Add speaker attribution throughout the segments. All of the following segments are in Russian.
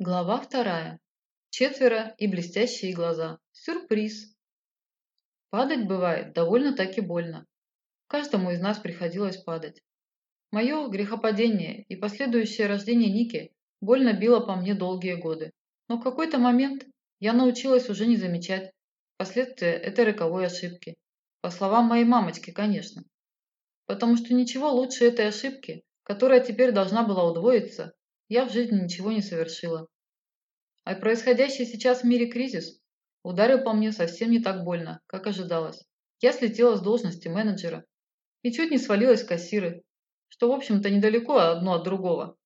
Speaker 1: Глава вторая. Четверо и блестящие глаза. Сюрприз. Падать бывает довольно-таки больно. Каждому из нас приходилось падать. Мое грехопадение и последующее рождение Ники больно било по мне долгие годы. Но в какой-то момент я научилась уже не замечать последствия этой роковой ошибки. По словам моей мамочки, конечно. Потому что ничего лучше этой ошибки, которая теперь должна была удвоиться, я в жизни ничего не совершила. А происходящий сейчас в мире кризис ударил по мне совсем не так больно, как ожидалось. Я слетела с должности менеджера и чуть не свалилась в кассиры, что, в общем-то, недалеко одно от другого.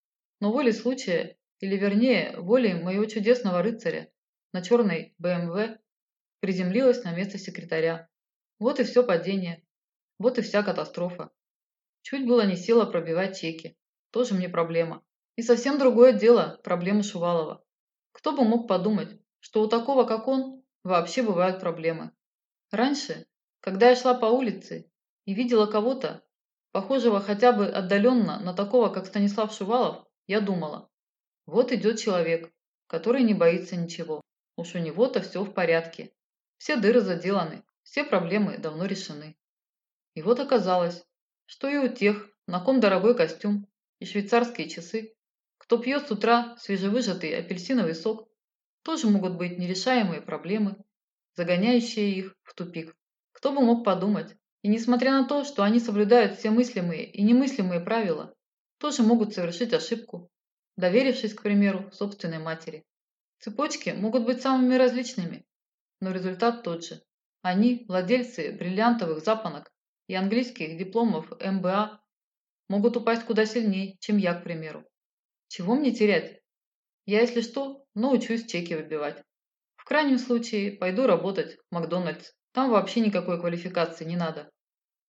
Speaker 1: Но волей случая, или вернее, волей моего чудесного рыцаря на черной БМВ приземлилась на место секретаря. Вот и все падение. Вот и вся катастрофа. Чуть было не села пробивать чеки. Тоже мне проблема. И совсем другое дело – проблемы Шувалова. Кто бы мог подумать, что у такого, как он, вообще бывают проблемы. Раньше, когда я шла по улице и видела кого-то, похожего хотя бы отдаленно на такого, как Станислав Шувалов, я думала, вот идет человек, который не боится ничего. Уж у него-то все в порядке. Все дыры заделаны, все проблемы давно решены. И вот оказалось, что и у тех, на ком дорогой костюм и швейцарские часы, кто пьет с утра свежевыжатый апельсиновый сок, тоже могут быть нерешаемые проблемы, загоняющие их в тупик. Кто бы мог подумать, и несмотря на то, что они соблюдают все мыслимые и немыслимые правила, тоже могут совершить ошибку, доверившись, к примеру, собственной матери. Цепочки могут быть самыми различными, но результат тот же. Они, владельцы бриллиантовых запонок и английских дипломов МБА, могут упасть куда сильнее, чем я, к примеру. Чего мне терять? Я, если что, научусь чеки выбивать. В крайнем случае, пойду работать в Макдональдс. Там вообще никакой квалификации не надо.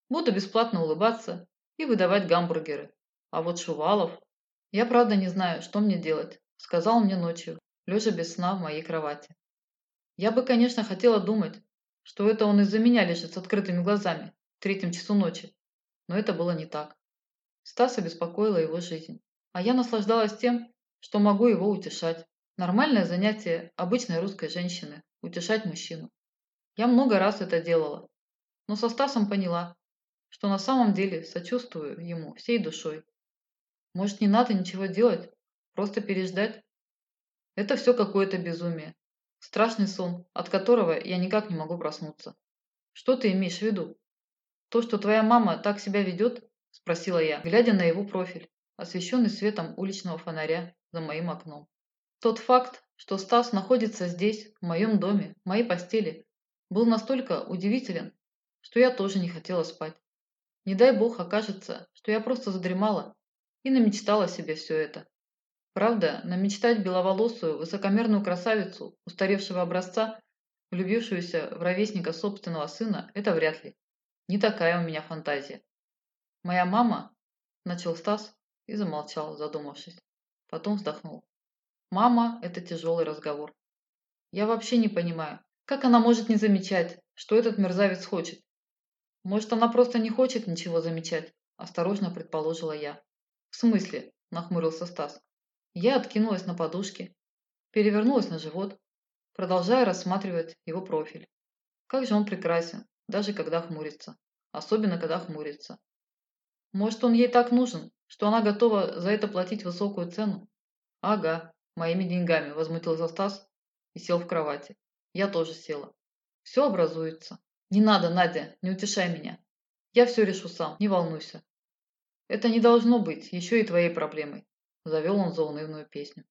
Speaker 1: Буду бесплатно улыбаться и выдавать гамбургеры. А вот Шувалов... Я правда не знаю, что мне делать, сказал мне ночью, лежа без сна в моей кровати. Я бы, конечно, хотела думать, что это он из-за меня лежит с открытыми глазами в третьем часу ночи. Но это было не так. Стаса беспокоила его жизнь. А я наслаждалась тем, что могу его утешать. Нормальное занятие обычной русской женщины – утешать мужчину. Я много раз это делала, но со Стасом поняла, что на самом деле сочувствую ему всей душой. Может, не надо ничего делать, просто переждать? Это все какое-то безумие. Страшный сон, от которого я никак не могу проснуться. Что ты имеешь в виду? То, что твоя мама так себя ведет? Спросила я, глядя на его профиль освещенный светом уличного фонаря за моим окном. Тот факт, что Стас находится здесь, в моем доме, в моей постели, был настолько удивителен, что я тоже не хотела спать. Не дай бог окажется, что я просто задремала и намечтала себе все это. Правда, намечтать беловолосую, высокомерную красавицу, устаревшего образца, влюбившуюся в ровесника собственного сына, это вряд ли. Не такая у меня фантазия. Моя мама, начал Стас, и замолчал, задумавшись. Потом вздохнул. «Мама – это тяжелый разговор. Я вообще не понимаю, как она может не замечать, что этот мерзавец хочет? Может, она просто не хочет ничего замечать?» – осторожно предположила я. «В смысле?» – нахмурился Стас. Я откинулась на подушке, перевернулась на живот, продолжая рассматривать его профиль. Как же он прекрасен, даже когда хмурится. Особенно, когда хмурится. Может, он ей так нужен, что она готова за это платить высокую цену? Ага, моими деньгами, возмутился Стас и сел в кровати. Я тоже села. Все образуется. Не надо, Надя, не утешай меня. Я все решу сам, не волнуйся. Это не должно быть еще и твоей проблемой, завел он заунывную песню.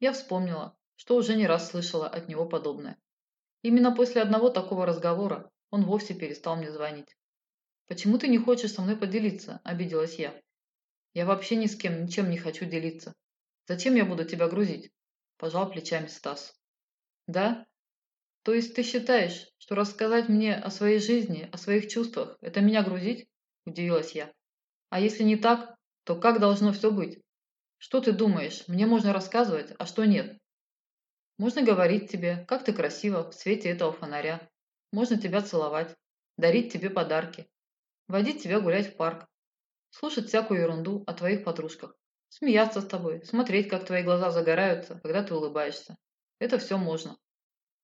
Speaker 1: Я вспомнила, что уже не раз слышала от него подобное. Именно после одного такого разговора он вовсе перестал мне звонить. «Почему ты не хочешь со мной поделиться?» – обиделась я. Я вообще ни с кем ничем не хочу делиться. Зачем я буду тебя грузить? Пожал плечами Стас. Да? То есть ты считаешь, что рассказать мне о своей жизни, о своих чувствах, это меня грузить? Удивилась я. А если не так, то как должно все быть? Что ты думаешь, мне можно рассказывать, а что нет? Можно говорить тебе, как ты красива в свете этого фонаря. Можно тебя целовать, дарить тебе подарки, водить тебя гулять в парк, слушать всякую ерунду о твоих подружках. Смеяться с тобой, смотреть, как твои глаза загораются, когда ты улыбаешься. Это все можно.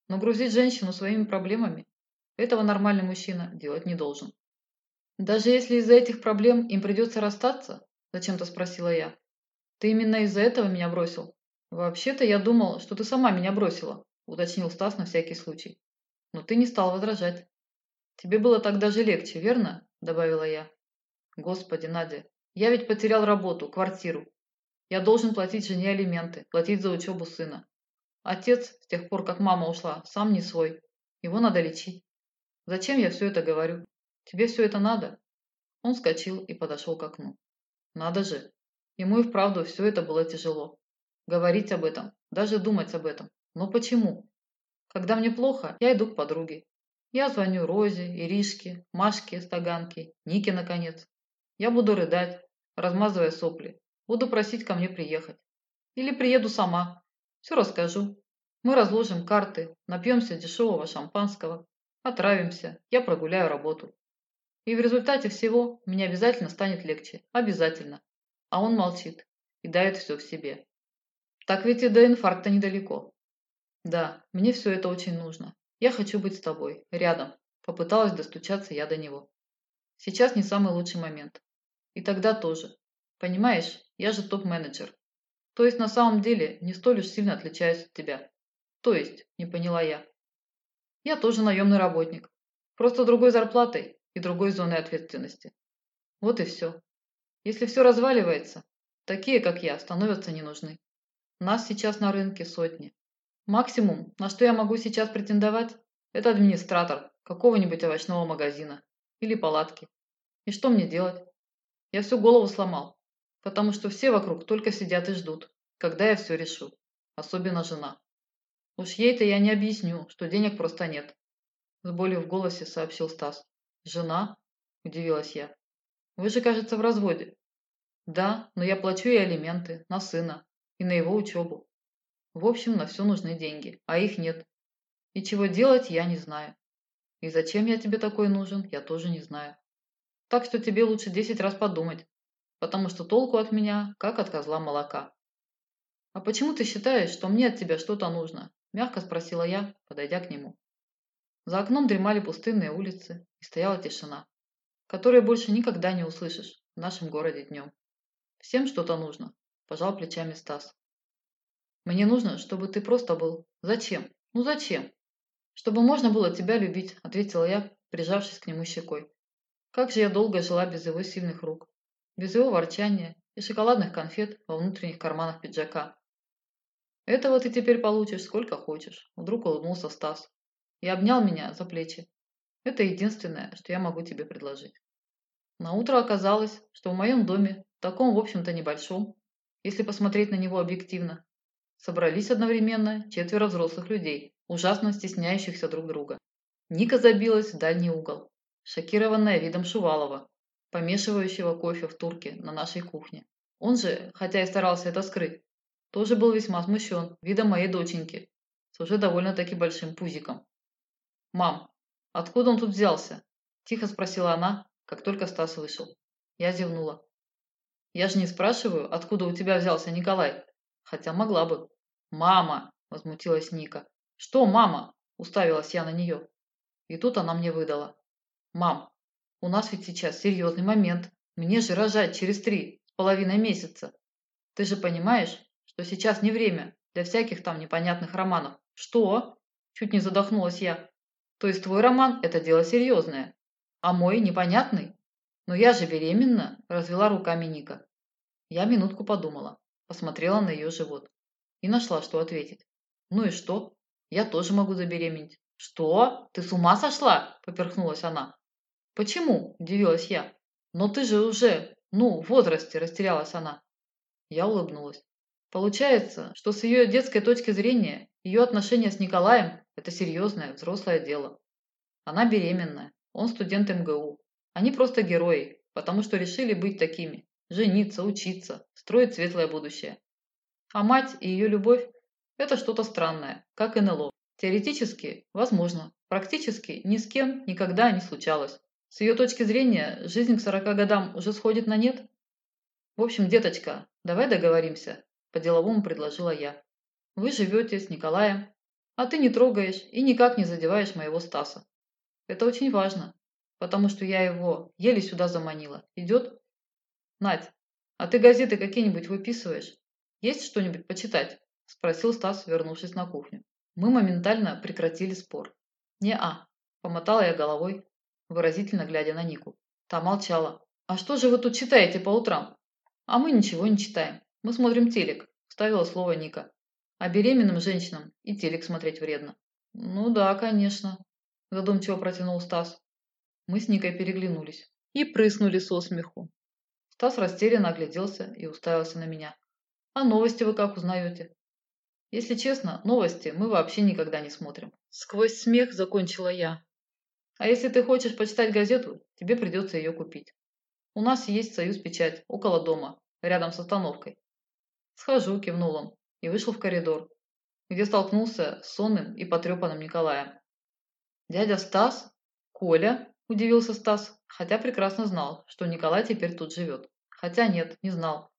Speaker 1: Но грузить женщину своими проблемами – этого нормальный мужчина делать не должен. Даже если из-за этих проблем им придется расстаться, зачем-то спросила я. Ты именно из-за этого меня бросил? Вообще-то я думал, что ты сама меня бросила, уточнил Стас на всякий случай. Но ты не стал возражать. Тебе было так даже легче, верно? Добавила я. Господи, Надя, я ведь потерял работу, квартиру. Я должен платить жене алименты, платить за учебу сына. Отец, с тех пор, как мама ушла, сам не свой. Его надо лечить. Зачем я все это говорю? Тебе все это надо?» Он вскочил и подошел к окну. «Надо же! Ему и вправду все это было тяжело. Говорить об этом, даже думать об этом. Но почему? Когда мне плохо, я иду к подруге. Я звоню Розе, Иришке, Машке, Стаганке, Нике, наконец. Я буду рыдать, размазывая сопли. Буду просить ко мне приехать. Или приеду сама. Все расскажу. Мы разложим карты, напьемся дешевого шампанского, отравимся, я прогуляю работу. И в результате всего мне обязательно станет легче. Обязательно. А он молчит и дает все в себе. Так ведь и до инфаркта недалеко. Да, мне все это очень нужно. Я хочу быть с тобой, рядом. Попыталась достучаться я до него. Сейчас не самый лучший момент. И тогда тоже. Понимаешь, я же топ-менеджер. То есть на самом деле не столь уж сильно отличаюсь от тебя. То есть, не поняла я. Я тоже наемный работник. Просто другой зарплатой и другой зоны ответственности. Вот и все. Если все разваливается, такие, как я, становятся не нужны. Нас сейчас на рынке сотни. Максимум, на что я могу сейчас претендовать, это администратор какого-нибудь овощного магазина или палатки. И что мне делать? Я всю голову сломал, потому что все вокруг только сидят и ждут, когда я все решу, особенно жена. Уж ей-то я не объясню, что денег просто нет. С болью в голосе сообщил Стас. «Жена?» – удивилась я. «Вы же, кажется, в разводе». «Да, но я плачу и алименты, на сына, и на его учебу. В общем, на все нужны деньги, а их нет. И чего делать, я не знаю. И зачем я тебе такой нужен, я тоже не знаю. Так что тебе лучше десять раз подумать, потому что толку от меня, как от козла молока». «А почему ты считаешь, что мне от тебя что-то нужно?» – мягко спросила я, подойдя к нему. За окном дремали пустынные улицы, и стояла тишина, которую больше никогда не услышишь в нашем городе днем. Всем что-то нужно, пожал плечами Стас. Мне нужно, чтобы ты просто был. Зачем? Ну зачем? Чтобы можно было тебя любить, ответила я, прижавшись к нему щекой. Как же я долго жила без его сильных рук, без его ворчания и шоколадных конфет во внутренних карманах пиджака. Этого ты теперь получишь сколько хочешь, вдруг улыбнулся Стас и обнял меня за плечи. Это единственное, что я могу тебе предложить. На утро оказалось, что в моем доме, таком, в общем-то, небольшом, если посмотреть на него объективно, собрались одновременно четверо взрослых людей, ужасно стесняющихся друг друга. Ника забилась в дальний угол, шокированная видом Шувалова, помешивающего кофе в турке на нашей кухне. Он же, хотя и старался это скрыть, тоже был весьма смущен видом моей доченьки с уже довольно-таки большим пузиком. «Мам, откуда он тут взялся?» – тихо спросила она, как только Стас вышел. Я зевнула. «Я же не спрашиваю, откуда у тебя взялся Николай, хотя могла бы». «Мама!» – возмутилась Ника. «Что, мама?» – уставилась я на нее. И тут она мне выдала. «Мам, у нас ведь сейчас серьезный момент. Мне же рожать через три с половиной месяца. Ты же понимаешь, что сейчас не время для всяких там непонятных романов?» «Что?» – чуть не задохнулась я. То есть твой роман – это дело серьезное, а мой – непонятный? Но я же беременна, развела руками Ника. Я минутку подумала, посмотрела на ее живот и нашла, что ответить. Ну и что? Я тоже могу забеременеть. Что? Ты с ума сошла? Поперхнулась она. Почему? Удивилась я. Но ты же уже, ну, в возрасте, растерялась она. Я улыбнулась. Получается, что с ее детской точки зрения, ее отношения с Николаем это серьезное, взрослое дело. Она беременная, он студент МГУ. Они просто герои, потому что решили быть такими. Жениться, учиться, строить светлое будущее. А мать и ее любовь – это что-то странное, как НЛО. Теоретически, возможно, практически ни с кем никогда не случалось. С ее точки зрения, жизнь к 40 годам уже сходит на нет? В общем, деточка, давай договоримся, по-деловому предложила я. Вы живете с Николаем, а ты не трогаешь и никак не задеваешь моего Стаса. Это очень важно, потому что я его еле сюда заманила. Идет? Надь, а ты газеты какие-нибудь выписываешь? Есть что-нибудь почитать? Спросил Стас, вернувшись на кухню. Мы моментально прекратили спор. «Не-а», – помотала я головой, выразительно глядя на Нику. Та молчала. «А что же вы тут читаете по утрам?» «А мы ничего не читаем. Мы смотрим телек», – вставила слово Ника. «А беременным женщинам и телек смотреть вредно». «Ну да, конечно», – задумчиво протянул Стас. Мы с Никой переглянулись и прыснули со смеху. Стас растерянно огляделся и уставился на меня. «А новости вы как узнаете?» «Если честно, новости мы вообще никогда не смотрим». Сквозь смех закончила я. «А если ты хочешь почитать газету, тебе придется ее купить. У нас есть союз печать, около дома, рядом с остановкой». «Схожу», – кивнул он, и вышел в коридор, где столкнулся с сонным и потрепанным Николаем. «Дядя Стас? Коля?» – удивился Стас, хотя прекрасно знал, что Николай теперь тут живет. Хотя нет, не знал.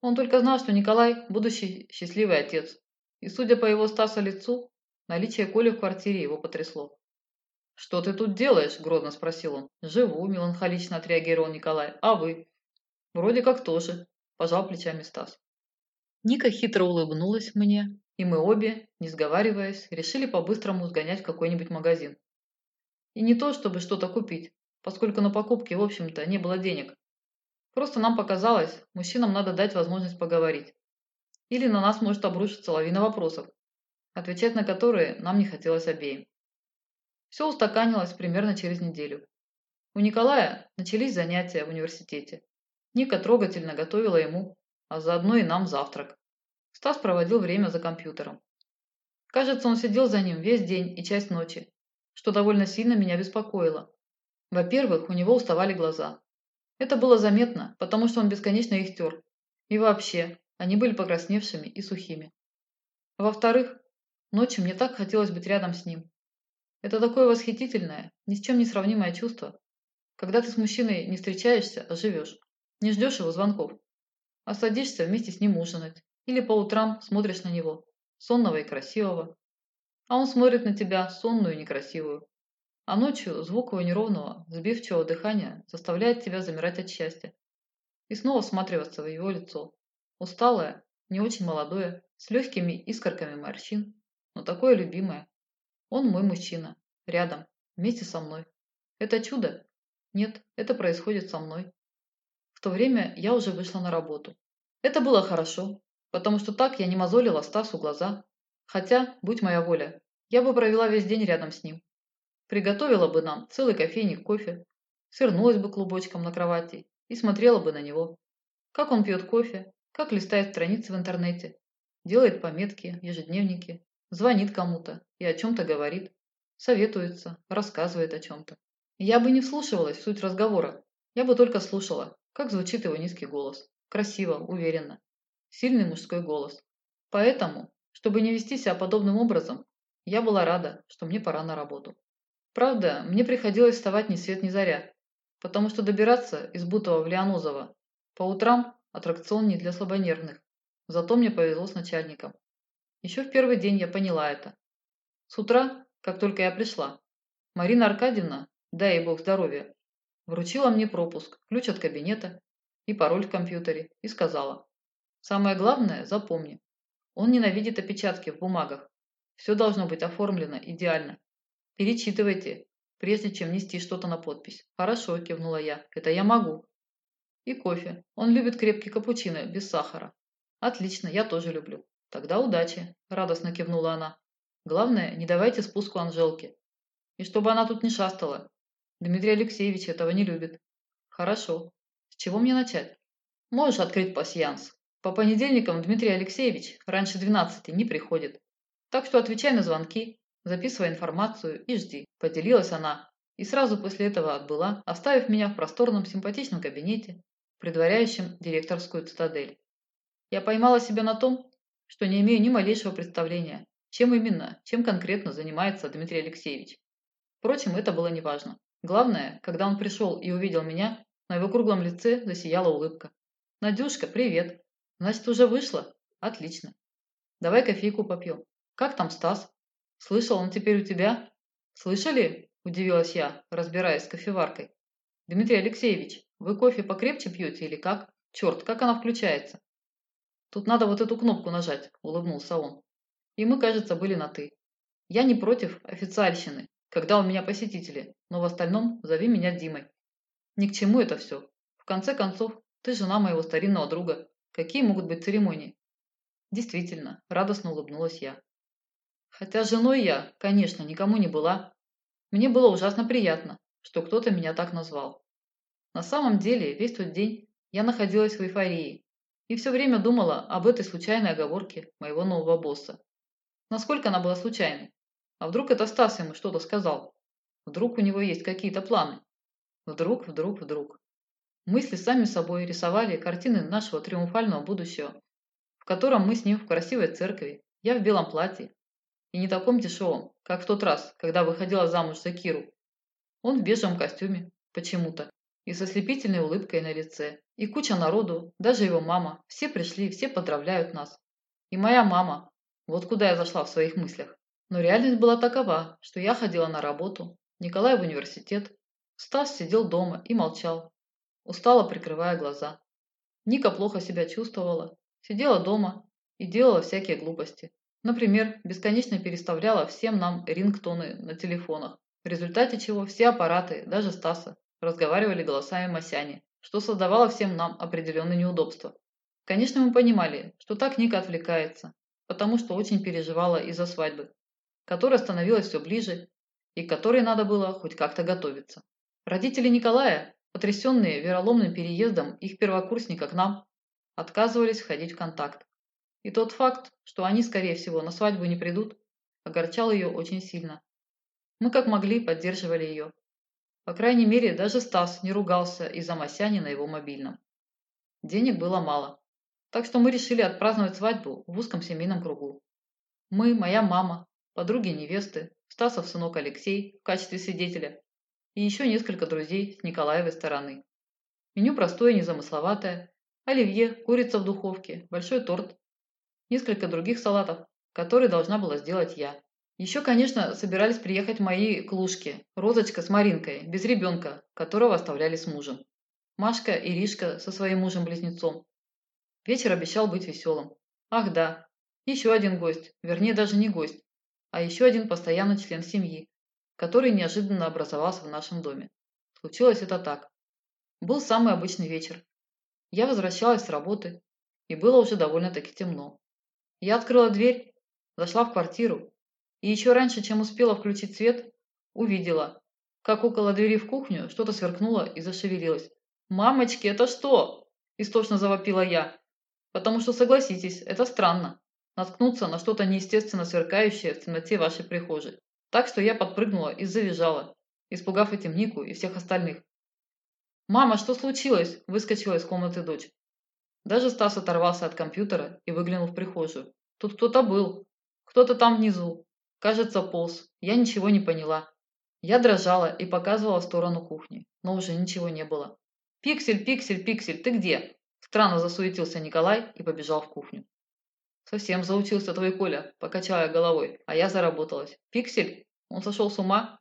Speaker 1: Он только знал, что Николай – будущий счастливый отец. И судя по его Стаса лицу, наличие Коли в квартире его потрясло. «Что ты тут делаешь?» – грозно спросил он. «Живу», – меланхолично отреагировал Николай. «А вы?» «Вроде как тоже», – пожал плечами Стас. Ника хитро улыбнулась мне, и мы обе, не сговариваясь, решили по-быстрому сгонять в какой-нибудь магазин. И не то, чтобы что-то купить, поскольку на покупки, в общем-то, не было денег. Просто нам показалось, мужчинам надо дать возможность поговорить. Или на нас может обрушиться лавина вопросов, отвечать на которые нам не хотелось обеим. Все устаканилось примерно через неделю. У Николая начались занятия в университете. Ника трогательно готовила ему, а заодно и нам завтрак. Стас проводил время за компьютером. Кажется, он сидел за ним весь день и часть ночи, что довольно сильно меня беспокоило. Во-первых, у него уставали глаза. Это было заметно, потому что он бесконечно их тер. И вообще, они были покрасневшими и сухими. Во-вторых, ночью мне так хотелось быть рядом с ним, это такое восхитительное, ни с чем не сравнимое чувство, когда ты с мужчиной не встречаешься, а живешь, не ждешь его звонков, а садишься вместе с ним ужинать, или по утрам смотришь на него, сонного и красивого, а он смотрит на тебя, сонную и некрасивую. А ночью звук его неровного, сбивчивого дыхания заставляет тебя замирать от счастья. И снова всматриваться в его лицо. Усталое, не очень молодое, с легкими искорками морщин, но такое любимое, он мой мужчина. Рядом. Вместе со мной. Это чудо? Нет, это происходит со мной. В то время я уже вышла на работу. Это было хорошо, потому что так я не мозолила Стасу глаза. Хотя, будь моя воля, я бы провела весь день рядом с ним. Приготовила бы нам целый кофейник кофе, свернулась бы клубочком на кровати и смотрела бы на него. Как он пьет кофе, как листает страницы в интернете, делает пометки, ежедневники, Звонит кому-то и о чем-то говорит. Советуется, рассказывает о чем-то. Я бы не вслушивалась в суть разговора. Я бы только слушала, как звучит его низкий голос. Красиво, уверенно. Сильный мужской голос. Поэтому, чтобы не вести себя подобным образом, я была рада, что мне пора на работу. Правда, мне приходилось вставать ни свет ни заря, потому что добираться из Бутова в Леонозово по утрам аттракцион не для слабонервных. Зато мне повезло с начальником. Еще в первый день я поняла это. С утра, как только я пришла, Марина Аркадьевна, дай ей бог здоровья, вручила мне пропуск, ключ от кабинета и пароль в компьютере и сказала, «Самое главное, запомни, он ненавидит опечатки в бумагах. Все должно быть оформлено идеально. Перечитывайте, прежде чем нести что-то на подпись». «Хорошо», – кивнула я, – «это я могу». «И кофе. Он любит крепкий капучино, без сахара». «Отлично, я тоже люблю». «Тогда удачи», – радостно кивнула она. «Главное, не давайте спуску Анжелке. И чтобы она тут не шастала. Дмитрий Алексеевич этого не любит». «Хорошо. С чего мне начать?» «Можешь открыть пасьянс. По понедельникам Дмитрий Алексеевич раньше 12 не приходит. Так что отвечай на звонки, записывай информацию и жди», – поделилась она. И сразу после этого отбыла, оставив меня в просторном симпатичном кабинете, предваряющем директорскую цитадель. Я поймала себя на том, что не имею ни малейшего представления, чем именно, чем конкретно занимается Дмитрий Алексеевич. Впрочем, это было неважно. Главное, когда он пришел и увидел меня, на его круглом лице засияла улыбка. Надюшка, привет. Значит, уже вышла? Отлично. Давай кофейку попьем. Как там Стас? Слышал, он теперь у тебя? Слышали? Удивилась я, разбираясь с кофеваркой. Дмитрий Алексеевич, вы кофе покрепче пьете или как? Черт, как она включается? Тут надо вот эту кнопку нажать, улыбнулся он. И мы, кажется, были на «ты». Я не против официальщины, когда у меня посетители, но в остальном зови меня Димой. Ни к чему это все. В конце концов, ты жена моего старинного друга. Какие могут быть церемонии? Действительно, радостно улыбнулась я. Хотя женой я, конечно, никому не была. Мне было ужасно приятно, что кто-то меня так назвал. На самом деле, весь тот день я находилась в эйфории и все время думала об этой случайной оговорке моего нового босса. Насколько она была случайной? А вдруг это Стас ему что-то сказал? Вдруг у него есть какие-то планы? Вдруг, вдруг, вдруг. Мысли сами собой рисовали картины нашего триумфального будущего, в котором мы с ним в красивой церкви, я в белом платье, и не таком дешевом, как в тот раз, когда выходила замуж за Киру. Он в бежевом костюме, почему-то, и со слепительной улыбкой на лице. И куча народу, даже его мама, все пришли, все поздравляют нас. И моя мама, вот куда я зашла в своих мыслях. Но реальность была такова, что я ходила на работу, Николай в университет, Стас сидел дома и молчал, устало прикрывая глаза. Ника плохо себя чувствовала, сидела дома и делала всякие глупости. Например, бесконечно переставляла всем нам рингтоны на телефонах, в результате чего все аппараты, даже Стаса, разговаривали голосами Масяни, что создавало всем нам определенные неудобства. Конечно, мы понимали, что так Ника отвлекается, потому что очень переживала из-за свадьбы, которая становилась все ближе и к которой надо было хоть как-то готовиться. Родители Николая, потрясенные вероломным переездом их первокурсника к нам, отказывались входить в контакт. И тот факт, что они, скорее всего, на свадьбу не придут, огорчал ее очень сильно. Мы как могли поддерживали ее, по крайней мере, даже Стас не ругался из-за Масяни на его мобильном. Денег было мало, так что мы решили отпраздновать свадьбу в узком семейном кругу. Мы, моя мама, подруги невесты, Стасов сынок Алексей в качестве свидетеля и еще несколько друзей с Николаевой стороны. Меню простое, незамысловатое, оливье, курица в духовке, большой торт, несколько других салатов, которые должна была сделать я. Еще, конечно, собирались приехать мои клушки, Розочка с Маринкой, без ребенка, которого оставляли с мужем. Машка и Ришка со своим мужем-близнецом. Вечер обещал быть веселым. Ах да, еще один гость, вернее даже не гость, а еще один постоянный член семьи, который неожиданно образовался в нашем доме. Случилось это так. Был самый обычный вечер. Я возвращалась с работы, и было уже довольно-таки темно. Я открыла дверь, зашла в квартиру и еще раньше, чем успела включить свет, увидела, как около двери в кухню что-то сверкнуло и зашевелилось. «Мамочки, это что?» – истошно завопила я. «Потому что, согласитесь, это странно. Наткнуться на что-то неестественно сверкающее в темноте вашей прихожей. Так что я подпрыгнула и завизжала, испугав этим Нику и всех остальных. «Мама, что случилось?» – выскочила из комнаты дочь. Даже Стас оторвался от компьютера и выглянул в прихожую. Тут кто-то был. Кто-то там внизу. Кажется, полз. Я ничего не поняла. Я дрожала и показывала в сторону кухни, но уже ничего не было. «Пиксель, пиксель, пиксель, ты где?» Странно засуетился Николай и побежал в кухню. «Совсем заучился твой Коля», – покачала я головой, а я заработалась. «Пиксель? Он сошел с ума?»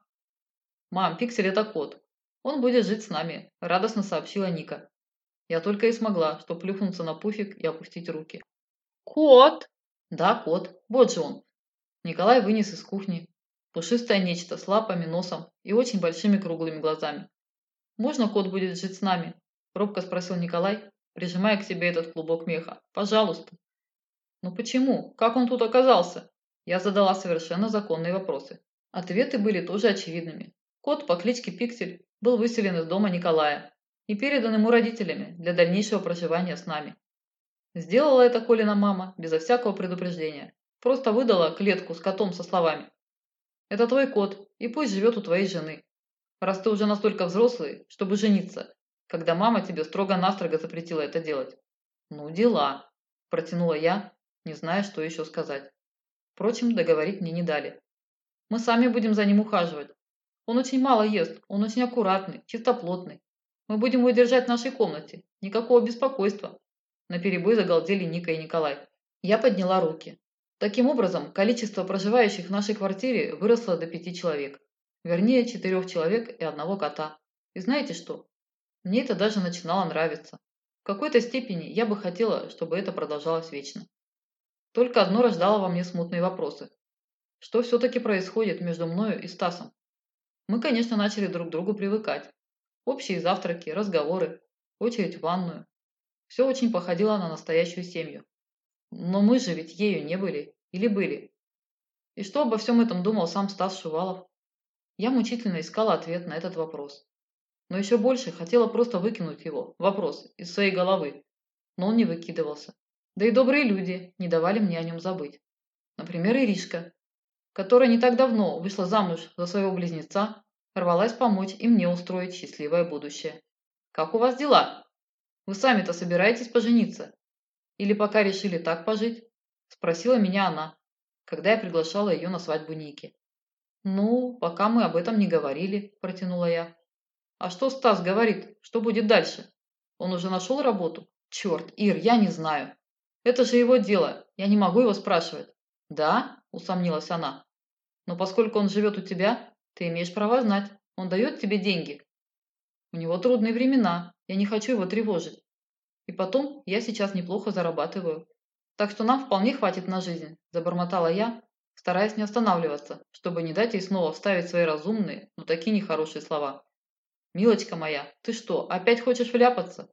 Speaker 1: «Мам, Пиксель – это кот. Он будет жить с нами», – радостно сообщила Ника. Я только и смогла, что плюхнуться на пуфик и опустить руки. «Кот?» «Да, кот. Вот же он. Николай вынес из кухни пушистое нечто с лапами, носом и очень большими круглыми глазами. «Можно кот будет жить с нами?» – робко спросил Николай, прижимая к себе этот клубок меха. «Пожалуйста». «Ну почему? Как он тут оказался?» Я задала совершенно законные вопросы. Ответы были тоже очевидными. Кот по кличке Пиксель был выселен из дома Николая и передан ему родителями для дальнейшего проживания с нами. Сделала это Колина мама безо всякого предупреждения. Просто выдала клетку с котом со словами. «Это твой кот, и пусть живет у твоей жены. Раз ты уже настолько взрослый, чтобы жениться, когда мама тебе строго-настрого запретила это делать». «Ну, дела», – протянула я, не зная, что еще сказать. Впрочем, договорить мне не дали. «Мы сами будем за ним ухаживать. Он очень мало ест, он очень аккуратный, чистоплотный. Мы будем его держать в нашей комнате. Никакого беспокойства. Наперебой загалдели Ника и Николай. Я подняла руки. Таким образом, количество проживающих в нашей квартире выросло до пяти человек. Вернее, четырех человек и одного кота. И знаете что? Мне это даже начинало нравиться. В какой-то степени я бы хотела, чтобы это продолжалось вечно. Только одно рождало во мне смутные вопросы. Что все-таки происходит между мною и Стасом? Мы, конечно, начали друг к другу привыкать. Общие завтраки, разговоры, очередь в ванную. Все очень походило на настоящую семью. Но мы же ведь ею не были. Или были? И что обо всем этом думал сам Стас Шувалов? Я мучительно искала ответ на этот вопрос. Но еще больше хотела просто выкинуть его, вопрос, из своей головы. Но он не выкидывался. Да и добрые люди не давали мне о нем забыть. Например, Иришка, которая не так давно вышла замуж за своего близнеца, рвалась помочь и мне устроить счастливое будущее. «Как у вас дела? Вы сами-то собираетесь пожениться? Или пока решили так пожить?» Спросила меня она, когда я приглашала ее на свадьбу Ники. «Ну, пока мы об этом не говорили», – протянула я. «А что Стас говорит? Что будет дальше? Он уже нашел работу? Черт, Ир, я не знаю. Это же его дело, я не могу его спрашивать». «Да?» – усомнилась она. Но поскольку он живет у тебя, ты имеешь право знать. Он дает тебе деньги. У него трудные времена. Я не хочу его тревожить. И потом, я сейчас неплохо зарабатываю. Так что нам вполне хватит на жизнь, забормотала я, стараясь не останавливаться, чтобы не дать ей снова вставить свои разумные, но такие нехорошие слова. «Милочка моя, ты что, опять хочешь вляпаться?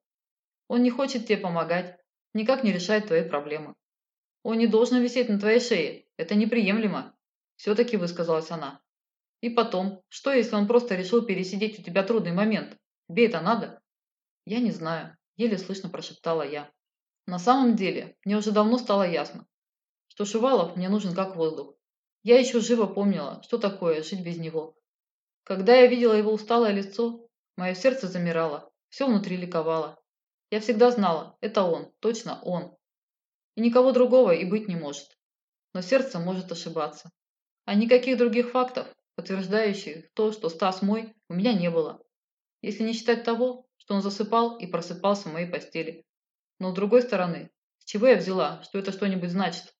Speaker 1: Он не хочет тебе помогать, никак не решает твои проблемы. Он не должен висеть на твоей шее, это неприемлемо. Все-таки высказалась она. И потом, что если он просто решил пересидеть у тебя трудный момент? Тебе это надо? Я не знаю, еле слышно прошептала я. На самом деле, мне уже давно стало ясно, что Шувалов мне нужен как воздух. Я еще живо помнила, что такое жить без него. Когда я видела его усталое лицо, мое сердце замирало, все внутри ликовало. Я всегда знала, это он, точно он. И никого другого и быть не может. Но сердце может ошибаться. А никаких других фактов, подтверждающих то, что Стас мой, у меня не было. Если не считать того, что он засыпал и просыпался в моей постели. Но с другой стороны, с чего я взяла, что это что-нибудь значит?